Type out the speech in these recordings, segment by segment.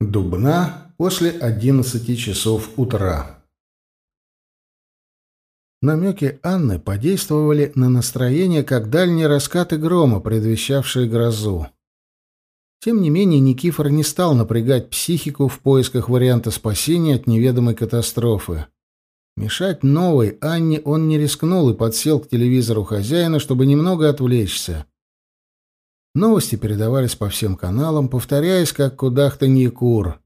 Дубна после 11 часов утра. Намеки Анны подействовали на настроение, как дальние раскаты грома, предвещавшие грозу. Тем не менее, Никифор не стал напрягать психику в поисках варианта спасения от неведомой катастрофы. Мешать новой Анне он не рискнул и подсел к телевизору хозяина, чтобы немного отвлечься. Новости передавались по всем каналам, повторяясь, как кудах-то кур.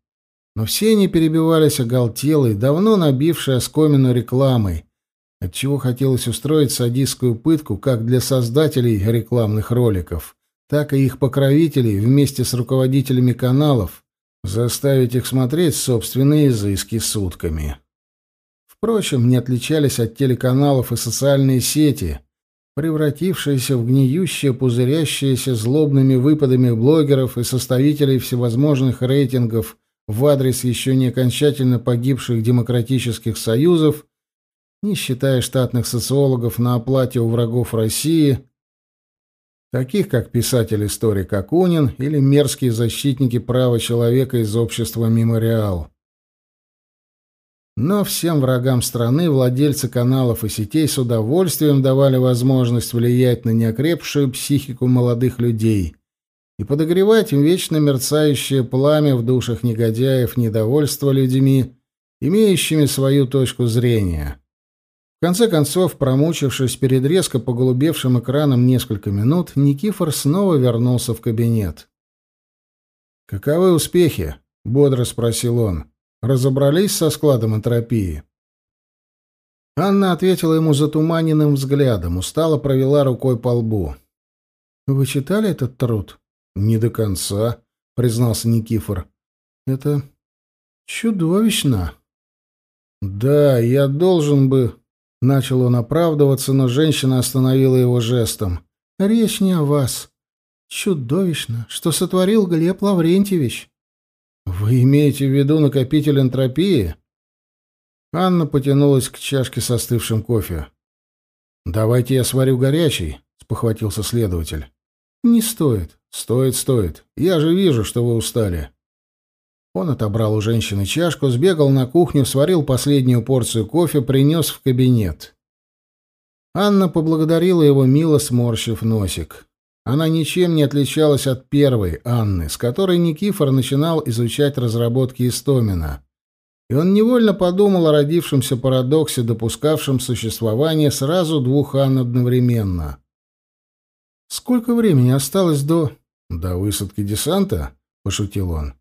Но все они перебивались оголтелой, давно набившей оскомину рекламой, отчего хотелось устроить садистскую пытку как для создателей рекламных роликов, так и их покровителей вместе с руководителями каналов, заставить их смотреть собственные изыски сутками. Впрочем, не отличались от телеканалов и социальные сети — превратившееся в гниющее, пузырящееся злобными выпадами блогеров и составителей всевозможных рейтингов в адрес еще не окончательно погибших демократических союзов, не считая штатных социологов на оплате у врагов России, таких как писатель-историк Акунин или мерзкие защитники права человека из общества «Мемориал». Но всем врагам страны владельцы каналов и сетей с удовольствием давали возможность влиять на неокрепшую психику молодых людей и подогревать им вечно мерцающее пламя в душах негодяев недовольства людьми, имеющими свою точку зрения. В конце концов, промучившись перед резко поголубевшим экраном несколько минут, Никифор снова вернулся в кабинет. «Каковы успехи?» — бодро спросил он. — Разобрались со складом энтропии?» Анна ответила ему затуманенным взглядом, устало провела рукой по лбу. «Вы читали этот труд?» «Не до конца», — признался Никифор. «Это чудовищно». «Да, я должен бы...» — начал он оправдываться, но женщина остановила его жестом. «Речь не о вас. Чудовищно, что сотворил Глеб Лаврентьевич. «Вы имеете в виду накопитель энтропии?» Анна потянулась к чашке со остывшим кофе. «Давайте я сварю горячий», — спохватился следователь. «Не стоит». «Стоит, стоит. Я же вижу, что вы устали». Он отобрал у женщины чашку, сбегал на кухню, сварил последнюю порцию кофе, принес в кабинет. Анна поблагодарила его, мило сморщив носик. Она ничем не отличалась от первой, Анны, с которой Никифор начинал изучать разработки Истомина. И он невольно подумал о родившемся парадоксе, допускавшем существование сразу двух Анн одновременно. «Сколько времени осталось до...» «До высадки десанта?» — пошутил он.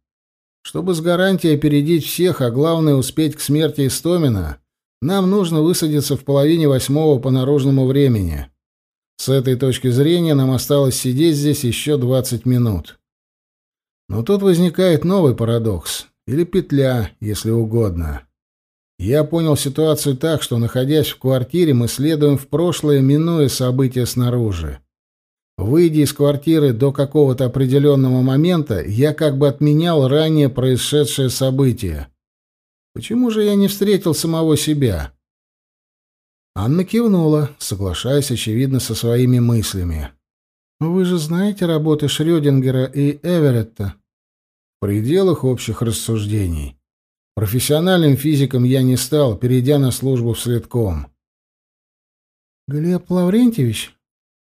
«Чтобы с гарантией опередить всех, а главное — успеть к смерти Истомина, нам нужно высадиться в половине восьмого по наружному времени». С этой точки зрения нам осталось сидеть здесь еще 20 минут. Но тут возникает новый парадокс, или петля, если угодно. Я понял ситуацию так, что, находясь в квартире, мы следуем в прошлое, минуя события снаружи. Выйдя из квартиры до какого-то определенного момента, я как бы отменял ранее происшедшее событие. Почему же я не встретил самого себя? Анна кивнула, соглашаясь, очевидно, со своими мыслями. «Ну, «Вы же знаете работы Шрёдингера и Эверетта?» «В пределах общих рассуждений. Профессиональным физиком я не стал, перейдя на службу в следком». Глеб Лаврентьевич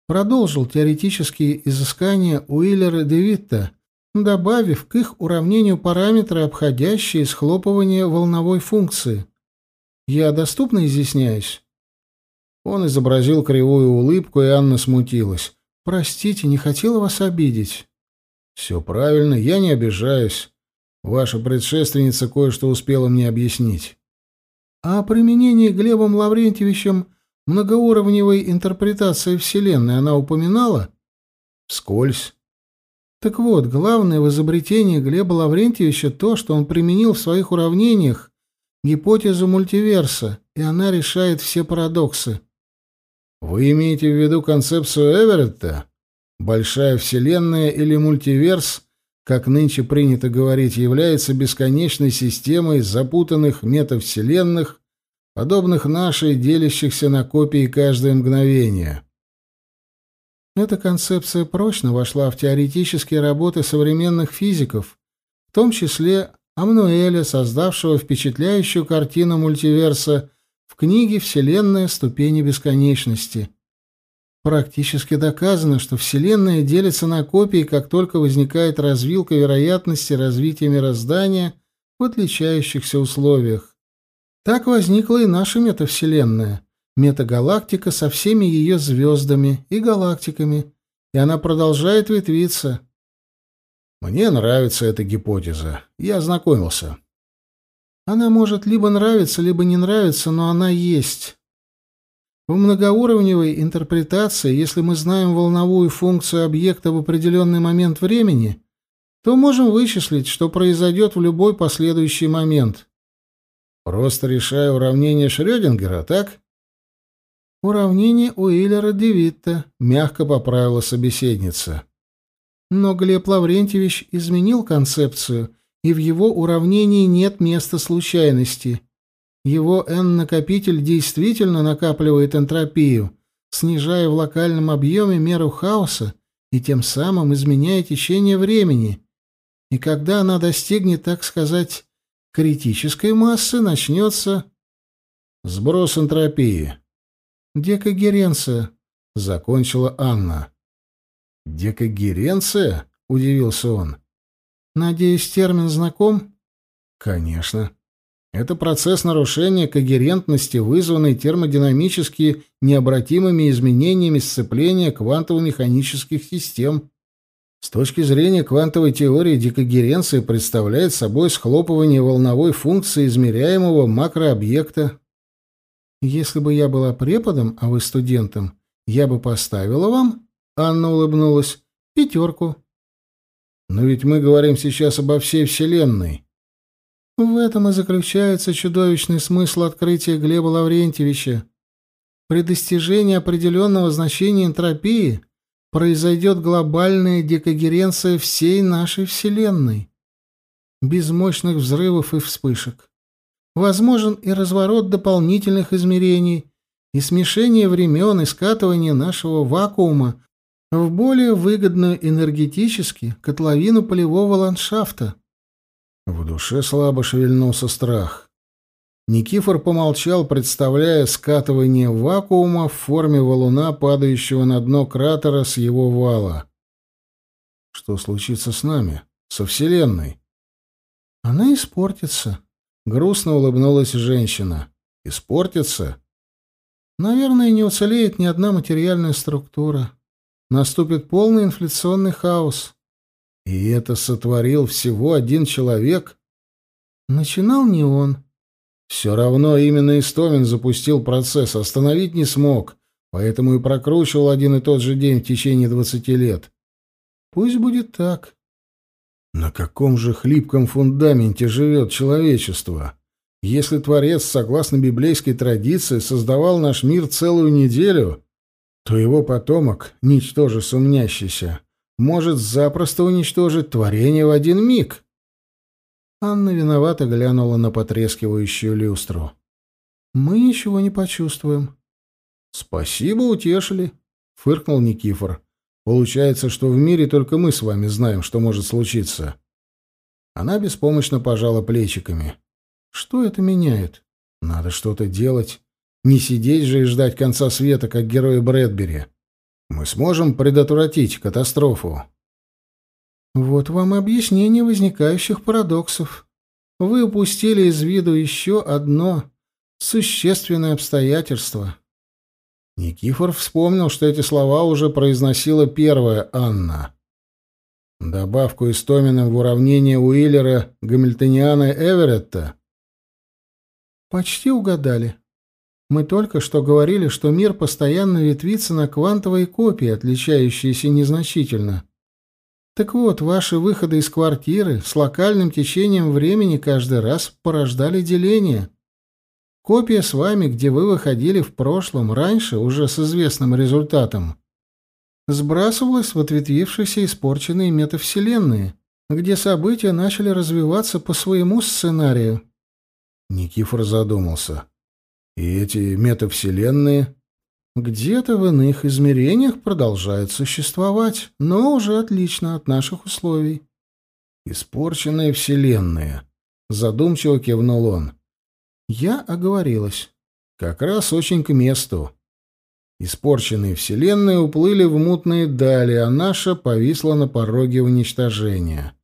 продолжил теоретические изыскания Уиллера де добавив к их уравнению параметры, обходящие схлопывание волновой функции. Я доступно изъясняюсь? Он изобразил кривую улыбку, и Анна смутилась. «Простите, не хотела вас обидеть». «Все правильно, я не обижаюсь. Ваша предшественница кое-что успела мне объяснить». «А применение Глебом Лаврентьевичем многоуровневой интерпретации Вселенной она упоминала?» «Вскользь». Так вот, главное в изобретении Глеба Лаврентьевича то, что он применил в своих уравнениях гипотезу мультиверса, и она решает все парадоксы. Вы имеете в виду концепцию Эверетта? Большая Вселенная или мультиверс, как нынче принято говорить, является бесконечной системой запутанных метавселенных, подобных нашей, делящихся на копии каждое мгновение. Эта концепция прочно вошла в теоретические работы современных физиков, в том числе Амнуэля, создавшего впечатляющую картину мультиверса – в книге «Вселенная. Ступени бесконечности» практически доказано, что Вселенная делится на копии, как только возникает развилка вероятности развития мироздания в отличающихся условиях. Так возникла и наша метавселенная, метагалактика со всеми ее звездами и галактиками, и она продолжает ветвиться. Мне нравится эта гипотеза. Я ознакомился. Она может либо нравиться, либо не нравиться, но она есть. В многоуровневой интерпретации, если мы знаем волновую функцию объекта в определенный момент времени, то можем вычислить, что произойдет в любой последующий момент. Просто решая уравнение Шрёдингера, так? Уравнение Уиллера-Девитта, мягко поправила собеседница. Но Глеб Лаврентьевич изменил концепцию и в его уравнении нет места случайности. Его n-накопитель действительно накапливает энтропию, снижая в локальном объеме меру хаоса и тем самым изменяя течение времени. И когда она достигнет, так сказать, критической массы, начнется... Сброс энтропии. Декогеренция, — закончила Анна. Декогеренция? — удивился он. Надеюсь, термин знаком? Конечно. Это процесс нарушения когерентности, вызванный термодинамически необратимыми изменениями сцепления квантово-механических систем. С точки зрения квантовой теории декогеренция представляет собой схлопывание волновой функции измеряемого макрообъекта. Если бы я была преподом, а вы студентом, я бы поставила вам, Анна улыбнулась, пятерку. Но ведь мы говорим сейчас обо всей Вселенной. Ну, в этом и заключается чудовищный смысл открытия Глеба Лаврентьевича. При достижении определенного значения энтропии произойдет глобальная декогеренция всей нашей Вселенной. Без мощных взрывов и вспышек. Возможен и разворот дополнительных измерений, и смешение времен, и скатывание нашего вакуума в более выгодную энергетически котловину полевого ландшафта. В душе слабо шевельнулся страх. Никифор помолчал, представляя скатывание вакуума в форме валуна, падающего на дно кратера с его вала. Что случится с нами, со Вселенной? Она испортится. Грустно улыбнулась женщина. Испортится? Наверное, не уцелеет ни одна материальная структура наступит полный инфляционный хаос. И это сотворил всего один человек. Начинал не он. Все равно именно Истомин запустил процесс, остановить не смог, поэтому и прокручивал один и тот же день в течение двадцати лет. Пусть будет так. На каком же хлипком фундаменте живет человечество? Если Творец, согласно библейской традиции, создавал наш мир целую неделю, то его потомок, ничтоже сумнящийся, может запросто уничтожить творение в один миг. Анна виновато глянула на потрескивающую люстру. «Мы ничего не почувствуем». «Спасибо, утешили», — фыркнул Никифор. «Получается, что в мире только мы с вами знаем, что может случиться». Она беспомощно пожала плечиками. «Что это меняет? Надо что-то делать. Не сидеть же и ждать конца света, как герои Брэдбери. Мы сможем предотвратить катастрофу. Вот вам объяснение возникающих парадоксов. Вы упустили из виду еще одно существенное обстоятельство. Никифор вспомнил, что эти слова уже произносила первая Анна. Добавку Истоминым в уравнение Уиллера, Гамильтониана и Эверетта. Почти угадали. Мы только что говорили, что мир постоянно ветвится на квантовые копии, отличающиеся незначительно. Так вот, ваши выходы из квартиры с локальным течением времени каждый раз порождали деление. Копия с вами, где вы выходили в прошлом, раньше, уже с известным результатом, сбрасывалась в ответвившиеся испорченные метавселенные, где события начали развиваться по своему сценарию. Никифор задумался. — и эти метавселенные где-то в иных измерениях продолжают существовать, но уже отлично от наших условий. Испорченные вселенные. Задумчиво кивнул он. Я оговорилась. Как раз очень к месту. Испорченные вселенные уплыли в мутные дали, а наша повисла на пороге уничтожения.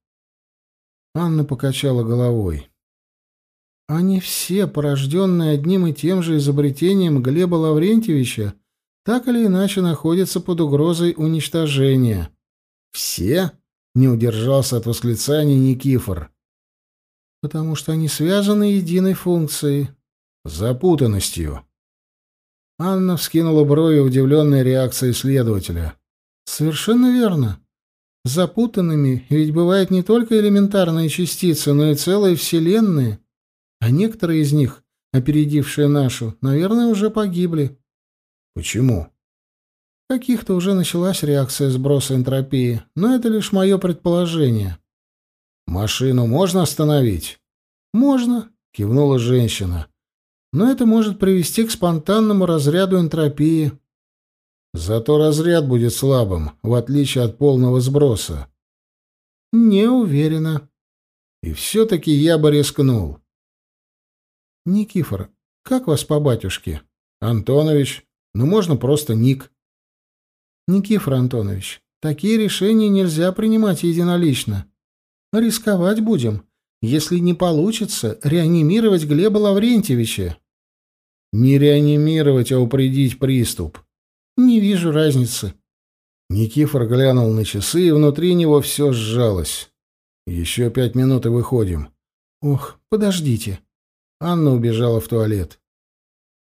Анна покачала головой. Они все, порожденные одним и тем же изобретением Глеба Лаврентьевича, так или иначе находятся под угрозой уничтожения. Все? Не удержался от восклицания Никифор. Потому что они связаны единой функцией. Запутанностью. Анна вскинула брови, удивленной реакцией следователя. Совершенно верно. Запутанными ведь бывают не только элементарные частицы, но и целые вселенные — а некоторые из них, опередившие нашу, наверное, уже погибли. Почему? Каких-то уже началась реакция сброса энтропии, но это лишь мое предположение. Машину можно остановить? Можно, кивнула женщина. Но это может привести к спонтанному разряду энтропии. Зато разряд будет слабым, в отличие от полного сброса. Не уверена. И все-таки я бы рискнул. «Никифор, как вас по батюшке?» «Антонович. Ну, можно просто Ник». «Никифор Антонович, такие решения нельзя принимать единолично. Рисковать будем, если не получится реанимировать Глеба Лаврентьевича». «Не реанимировать, а упредить приступ». «Не вижу разницы». Никифор глянул на часы, и внутри него все сжалось. «Еще пять минут и выходим». «Ох, подождите». Анна убежала в туалет.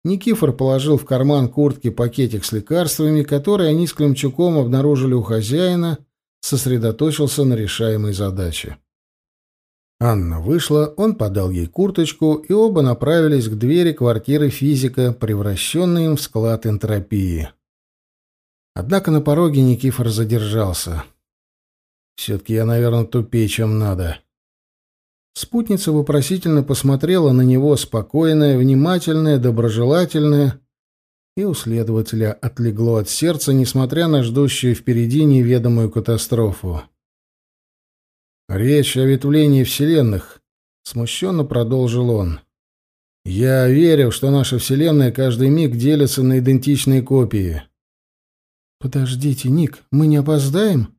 Никифор положил в карман куртки пакетик с лекарствами, которые они с Климчуком обнаружили у хозяина, сосредоточился на решаемой задаче. Анна вышла, он подал ей курточку, и оба направились к двери квартиры физика, превращенной им в склад энтропии. Однако на пороге Никифор задержался. «Все-таки я, наверное, тупее, чем надо», Спутница вопросительно посмотрела на него, спокойная, внимательная, доброжелательная, и у следователя отлегло от сердца, несмотря на ждущую впереди неведомую катастрофу. «Речь о ветвлении вселенных», — смущенно продолжил он. «Я верил, что наша вселенная каждый миг делится на идентичные копии». «Подождите, Ник, мы не опоздаем?»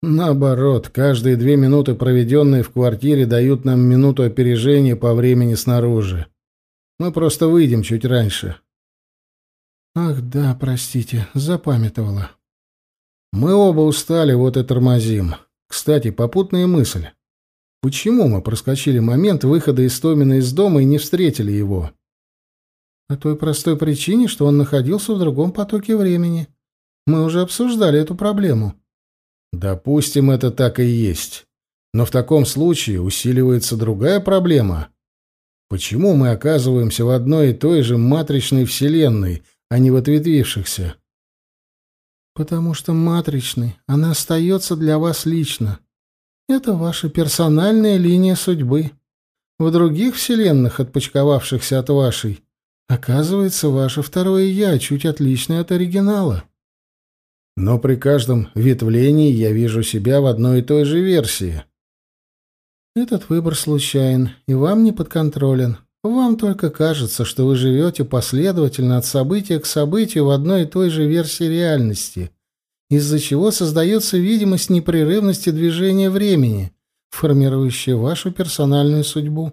Наоборот, каждые две минуты, проведенные в квартире, дают нам минуту опережения по времени снаружи. Мы просто выйдем чуть раньше. Ах да, простите, запамятовала. Мы оба устали, вот и тормозим. Кстати, попутная мысль. Почему мы проскочили момент выхода Истомина из дома и не встретили его? По той простой причине, что он находился в другом потоке времени. Мы уже обсуждали эту проблему. Допустим, это так и есть. Но в таком случае усиливается другая проблема. Почему мы оказываемся в одной и той же матричной вселенной, а не в ответвившихся? Потому что матричный она остается для вас лично. Это ваша персональная линия судьбы. В других вселенных, отпочковавшихся от вашей, оказывается ваше второе «я», чуть отличное от оригинала. Но при каждом ветвлении я вижу себя в одной и той же версии. Этот выбор случайен и вам не подконтролен. Вам только кажется, что вы живете последовательно от события к событию в одной и той же версии реальности, из-за чего создается видимость непрерывности движения времени, формирующая вашу персональную судьбу.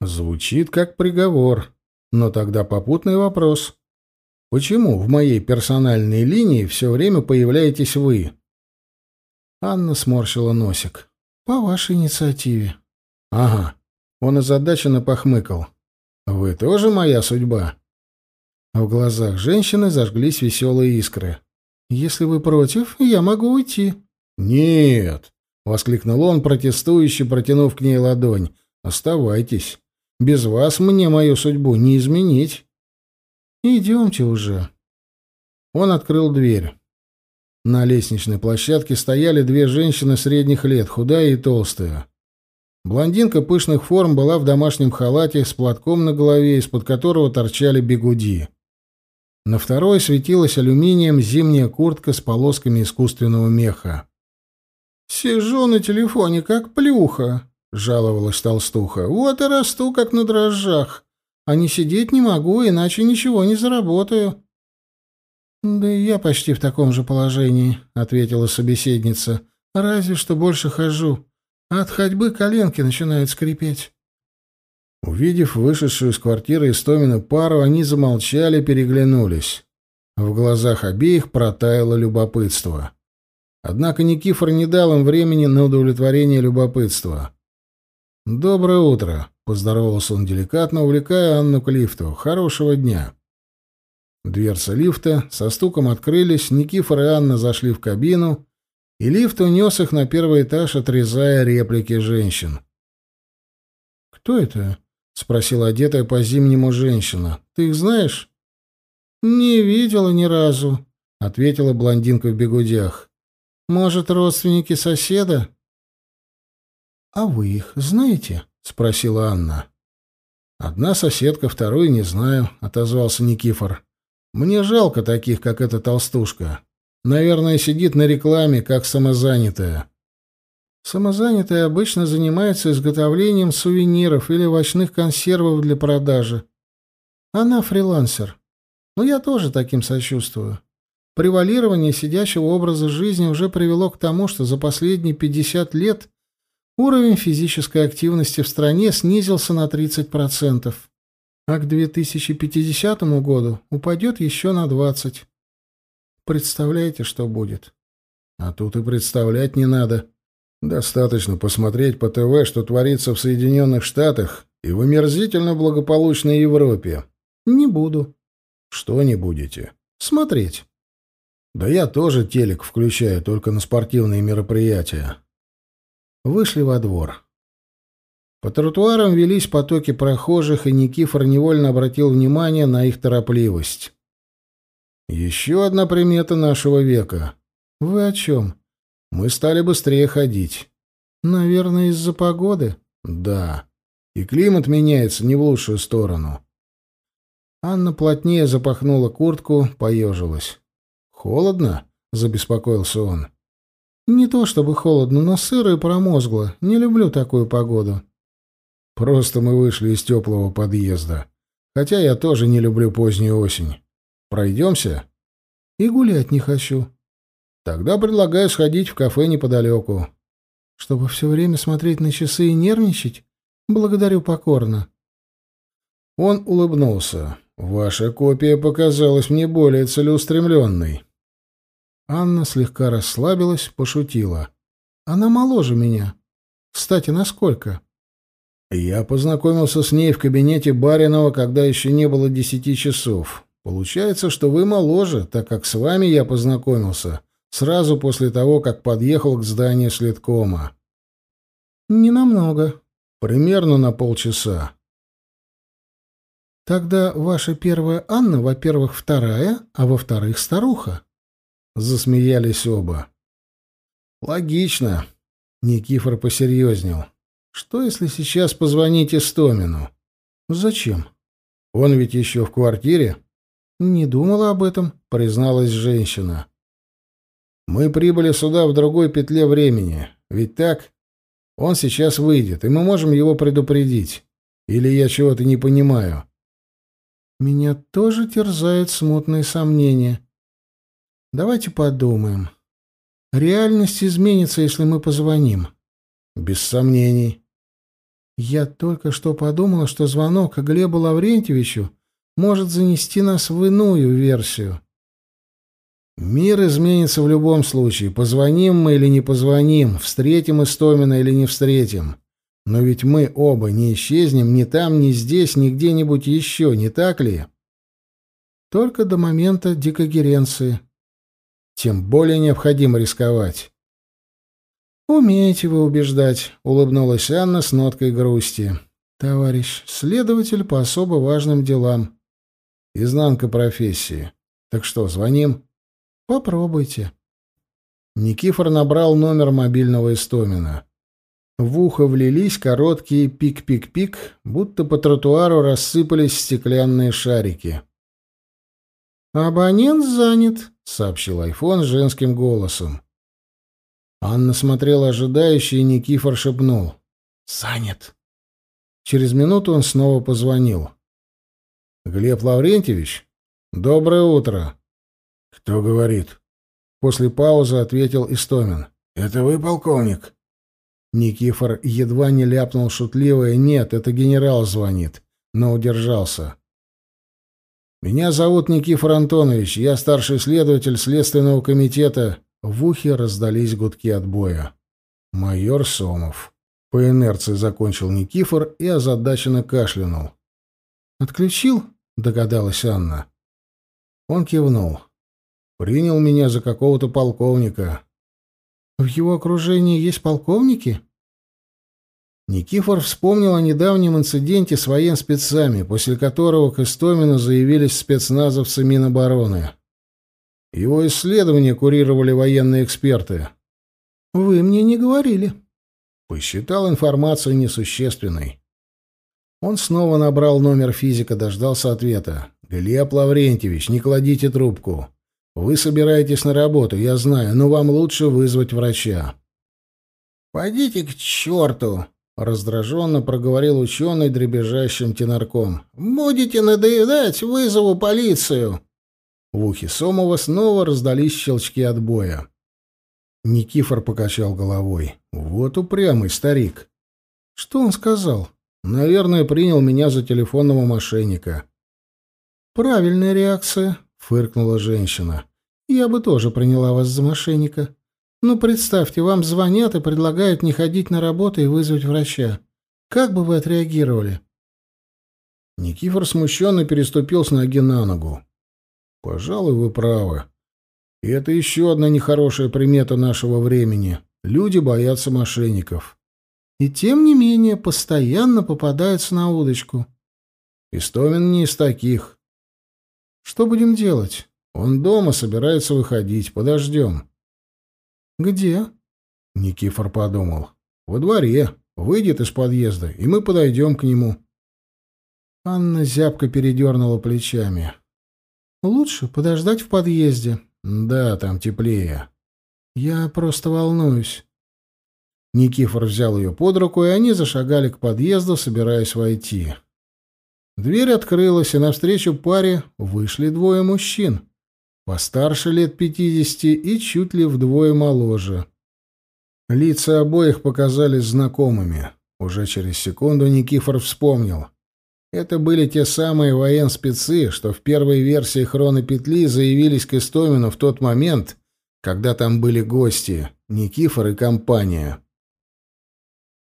Звучит как приговор, но тогда попутный вопрос – Почему в моей персональной линии все время появляетесь вы? Анна сморщила носик. По вашей инициативе. Ага. Он озадаченно похмыкал. Вы тоже моя судьба. В глазах женщины зажглись веселые искры. «Если вы против, я могу уйти». «Нет!» — воскликнул он, протестующе протянув к ней ладонь. «Оставайтесь. Без вас мне мою судьбу не изменить». «Идемте уже». Он открыл дверь. На лестничной площадке стояли две женщины средних лет, худая и толстая. Блондинка пышных форм была в домашнем халате с платком на голове, из-под которого торчали бегуди. На второй светилась алюминием зимняя куртка с полосками искусственного меха. «Сижу на телефоне, как плюха», — жаловалась толстуха. «Вот и расту, как на дрожжах а не сидеть не могу, иначе ничего не заработаю». «Да и я почти в таком же положении», — ответила собеседница. «Разве что больше хожу. А от ходьбы коленки начинают скрипеть». Увидев вышедшую из квартиры Истомина пару, они замолчали, переглянулись. В глазах обеих протаяло любопытство. Однако Никифор не дал им времени на удовлетворение любопытства. «Доброе утро», Поздоровался он деликатно, увлекая Анну к лифту. «Хорошего дня!» Дверцы лифта со стуком открылись, Никифор и Анна зашли в кабину, и лифт унес их на первый этаж, отрезая реплики женщин. «Кто это?» — спросила одетая по-зимнему женщина. «Ты их знаешь?» «Не видела ни разу», — ответила блондинка в бегудях. «Может, родственники соседа?» «А вы их знаете?» — спросила Анна. «Одна соседка, вторую не знаю», — отозвался Никифор. «Мне жалко таких, как эта толстушка. Наверное, сидит на рекламе, как самозанятая». Самозанятая обычно занимается изготовлением сувениров или овощных консервов для продажи. Она фрилансер. Но я тоже таким сочувствую. Превалирование сидящего образа жизни уже привело к тому, что за последние 50 лет Уровень физической активности в стране снизился на 30%, а к 2050 году упадет еще на 20%. Представляете, что будет? А тут и представлять не надо. Достаточно посмотреть по ТВ, что творится в Соединенных Штатах и в омерзительно благополучной Европе. Не буду. Что не будете? Смотреть. Да я тоже телек включаю только на спортивные мероприятия вышли во двор. По тротуарам велись потоки прохожих, и Никифор невольно обратил внимание на их торопливость. «Еще одна примета нашего века. Вы о чем? Мы стали быстрее ходить. Наверное, из-за погоды?» «Да. И климат меняется не в лучшую сторону». Анна плотнее запахнула куртку, поежилась. «Холодно?» — забеспокоился он. Не то чтобы холодно, но сыро и промозгло. Не люблю такую погоду. Просто мы вышли из теплого подъезда. Хотя я тоже не люблю позднюю осень. Пройдемся? И гулять не хочу. Тогда предлагаю сходить в кафе неподалеку. Чтобы все время смотреть на часы и нервничать? Благодарю покорно. Он улыбнулся. Ваша копия показалась мне более целеустремленной. Анна слегка расслабилась, пошутила. «Она моложе меня. Кстати, насколько?» Я познакомился с ней в кабинете Баринова, когда еще не было десяти часов. Получается, что вы моложе, так как с вами я познакомился сразу после того, как подъехал к зданию следкома. Не намного, примерно на полчаса. Тогда ваша первая Анна, во-первых, вторая, а во-вторых, старуха засмеялись оба. «Логично», — Никифор посерьезнел. «Что, если сейчас позвонить Истомину?» «Зачем? Он ведь еще в квартире?» «Не думала об этом», — призналась женщина. «Мы прибыли сюда в другой петле времени. Ведь так? Он сейчас выйдет, и мы можем его предупредить. Или я чего-то не понимаю?» «Меня тоже терзают смутные сомнения», Давайте подумаем. Реальность изменится, если мы позвоним. Без сомнений. Я только что подумала, что звонок Глебу Лаврентьевичу может занести нас в иную версию. Мир изменится в любом случае, позвоним мы или не позвоним, встретим Истомина или не встретим. Но ведь мы оба не исчезнем ни там, ни здесь, ни где-нибудь еще, не так ли? Только до момента дикогеренции. Тем более необходимо рисковать. «Умеете вы убеждать», — улыбнулась Анна с ноткой грусти. «Товарищ, следователь по особо важным делам». «Изнанка профессии. Так что, звоним?» «Попробуйте». Никифор набрал номер мобильного Истомина. В ухо влились короткие пик-пик-пик, будто по тротуару рассыпались стеклянные шарики. «Абонент занят», — сообщил айфон женским голосом. Анна смотрела ожидающе, и Никифор шепнул. «Занят». Через минуту он снова позвонил. «Глеб Лаврентьевич, доброе утро». «Кто говорит?» После паузы ответил Истомин. «Это вы, полковник?» Никифор едва не ляпнул шутливое «Нет, это генерал звонит», но удержался. «Меня зовут Никифор Антонович, я старший следователь Следственного комитета». В ухе раздались гудки отбоя. «Майор Сомов». По инерции закончил Никифор и озадаченно кашлянул. «Отключил?» — догадалась Анна. Он кивнул. «Принял меня за какого-то полковника». «В его окружении есть полковники?» Никифор вспомнил о недавнем инциденте с военспецами, после которого к Истомину заявились спецназовцы Минобороны. Его исследования курировали военные эксперты. «Вы мне не говорили». Посчитал информацию несущественной. Он снова набрал номер физика, дождался ответа. «Глеб Лаврентьевич, не кладите трубку. Вы собираетесь на работу, я знаю, но вам лучше вызвать врача». «Пойдите к черту!» Раздраженно проговорил ученый дребезжащим тенарком. «Будете надоедать, вызову полицию!» В ухе Сомова снова раздались щелчки от боя. Никифор покачал головой. «Вот упрямый старик!» «Что он сказал?» «Наверное, принял меня за телефонного мошенника». «Правильная реакция», — фыркнула женщина. «Я бы тоже приняла вас за мошенника». Ну, представьте, вам звонят и предлагают не ходить на работу и вызвать врача. Как бы вы отреагировали?» Никифор смущенно переступил с ноги на ногу. «Пожалуй, вы правы. И это еще одна нехорошая примета нашего времени. Люди боятся мошенников. И тем не менее постоянно попадаются на удочку. Истомин не из таких. Что будем делать? Он дома собирается выходить. Подождем». «Где?» Никифор подумал. «Во дворе. Выйдет из подъезда, и мы подойдем к нему». Анна зябко передернула плечами. «Лучше подождать в подъезде». «Да, там теплее». «Я просто волнуюсь». Никифор взял ее под руку, и они зашагали к подъезду, собираясь войти. Дверь открылась, и навстречу паре вышли двое мужчин постарше лет пятидесяти и чуть ли вдвое моложе. Лица обоих показались знакомыми. Уже через секунду Никифор вспомнил. Это были те самые военспецы, что в первой версии хроны петли заявились к Истомину в тот момент, когда там были гости, Никифор и компания.